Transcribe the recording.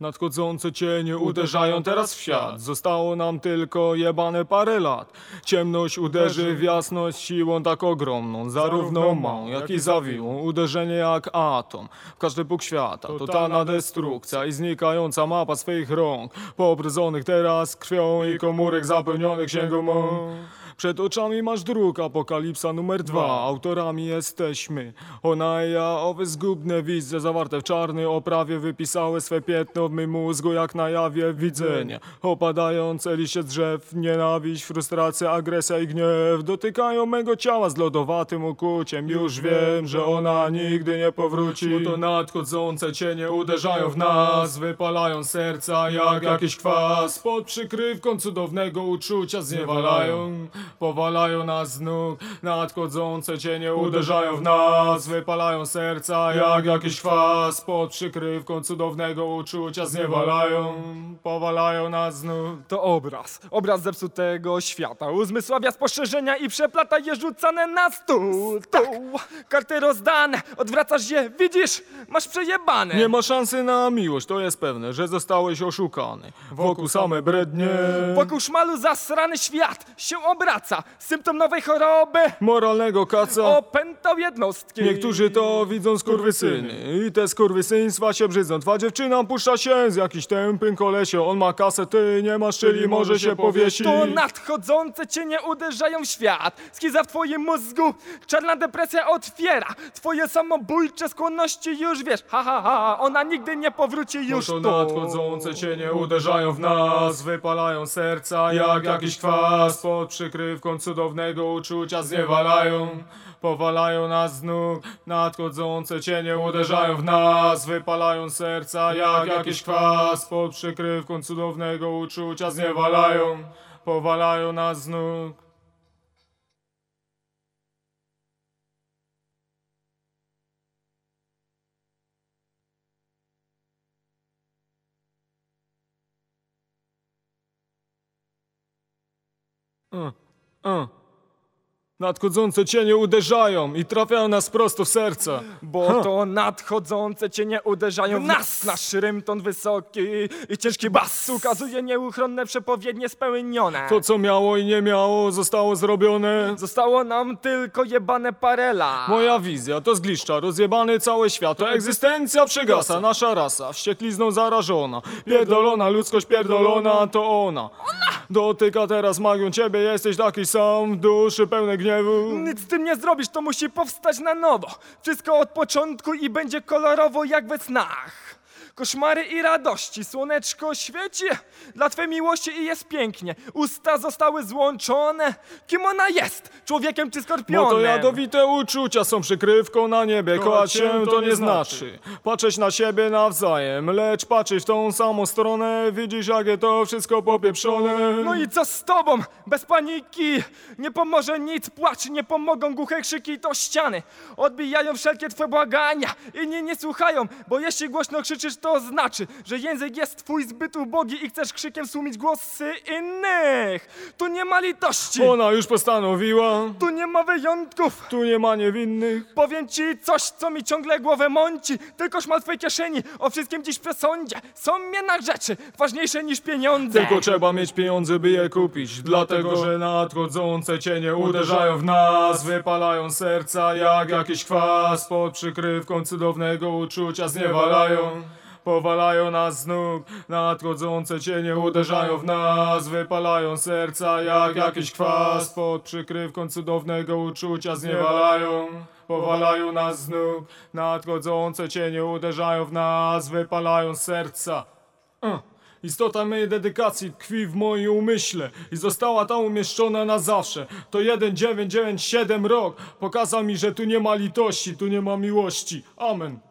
Nadchodzące cienie uderzają teraz w świat. Zostało nam tylko jebane parę lat. Ciemność uderzy w jasność siłą tak ogromną, zarówno małą, jak i zawiłą. Uderzenie jak atom. W każdy punkt świata. Totalna destrukcja i znikająca mapa swych rąk. Poobrodzonych teraz krwią i komórek zapełnionych księgą mą. Przed oczami masz druk, apokalipsa numer dwa. Autorami jesteśmy. Ona i ja, owe zgubne wizje zawarte w czarnej oprawie wypisały swe piętno w mym mózgu jak na jawie widzenia. Opadające liście drzew, nienawiść, frustracja, agresja i gniew dotykają mego ciała z lodowatym ukuciem. Już wiem, że ona nigdy nie powróci. Bo to nadchodzące cienie uderzają w nas, wypalają serca jak jakiś kwas. Pod przykrywką cudownego uczucia zniewalają. Powalają nas z nóg, nadchodzące cienie uderzają w nas, wypalają serca jak jakiś kwas. Pod przykrywką cudownego uczucia zniewalają, powalają nas z nóg. To obraz, obraz zepsutego świata. Uzmysławia spostrzeżenia i przeplata je rzucane na stół. Tak, karty rozdane, odwracasz je, widzisz, masz przejebane. Nie ma szansy na miłość, to jest pewne, że zostałeś oszukany. Wokół same brednie, Wokół szmalu zasrany świat się obraca. Symptom nowej choroby moralnego kaca. opętał jednostki. Niektórzy to widzą skurwysyny i te skurwysyństwa się brzydzą. Twa dziewczyna puszcza się z jakiś tępym kolesio. On ma kasę, ty nie masz, czyli może się powiesi. To nadchodzące cienie uderzają w świat. Skiza w twoim mózgu, czarna depresja otwiera. Twoje samobójcze skłonności już wiesz. Ha, ha, ha, ona nigdy nie powróci już No tu. to nadchodzące cienie uderzają w nas, wypalają serca jak jakiś kwas. Pod przykrywką cudownego uczucia zniewalają, powalają nas z nóg. Nadchodzące cienie uderzają w nas, wypalają serca jak jakiś kwas. Pod przykrywką cudownego uczucia zniewalają, powalają nas z nóg. Uh, uh. Nadchodzące cienie uderzają i trafiają nas prosto w serce. Bo to nadchodzące cienie uderzają w nas. Nasz rymton wysoki i ciężki bas ukazuje nieuchronne przepowiednie spełnione. To, co miało i nie miało, zostało zrobione. Zostało nam tylko jebane parela. Moja wizja to zgliszcza, rozjebany całe świat. To egzystencja przegasa, nasza rasa, wścieklizną zarażona. Pierdolona, ludzkość pierdolona, to ona. Dotyka teraz magią ciebie, jesteś taki sam, duszy pełne gniewu. Nic z tym nie zrobisz, to musi powstać na nowo. Wszystko od początku i będzie kolorowo jak we snach. Koszmary i radości, słoneczko świeci dla Twej miłości i jest pięknie. Usta zostały złączone. Kim ona jest? Człowiekiem czy skorpionem? Bo to jadowite uczucia są przykrywką na niebie. Kochać się to nie znaczy patrzeć na siebie nawzajem, lecz patrzeć w tą samą stronę. Widzisz, jakie to wszystko popieprzone. No i co z tobą? Bez paniki! Nie pomoże nic, płacz, nie pomogą głuche krzyki to ściany. Odbijają wszelkie twoje błagania. Inni nie słuchają, bo jeśli głośno krzyczysz, to znaczy, że język jest twój zbyt ubogi i chcesz krzykiem słumić głosy innych. Tu nie ma litości, Ona już postanowiła, tu nie ma wyjątków. tu nie ma niewinnych. Powiem ci coś, co mi ciągle głowę mąci. Tylko szmal w twojej kieszeni, o wszystkim dziś przesądzie. Są jednak rzeczy ważniejsze niż pieniądze. Tylko trzeba mieć pieniądze, by je kupić. Dlatego, że nadchodzące cienie uderzają w nas, wypalają serca jak jakiś kwas. Pod przykrywką cudownego uczucia zniewalają. Powalają nas z nóg, nadchodzące cienie uderzają w nas, wypalają serca jak jakiś kwas. Pod przykrywką cudownego uczucia zniewalają, powalają nas z nóg, nadchodzące cienie uderzają w nas, wypalają serca. Uh. Istota mojej dedykacji tkwi w moim umyśle i została tam umieszczona na zawsze. To 1997 rok pokazał mi, że tu nie ma litości, tu nie ma miłości. Amen.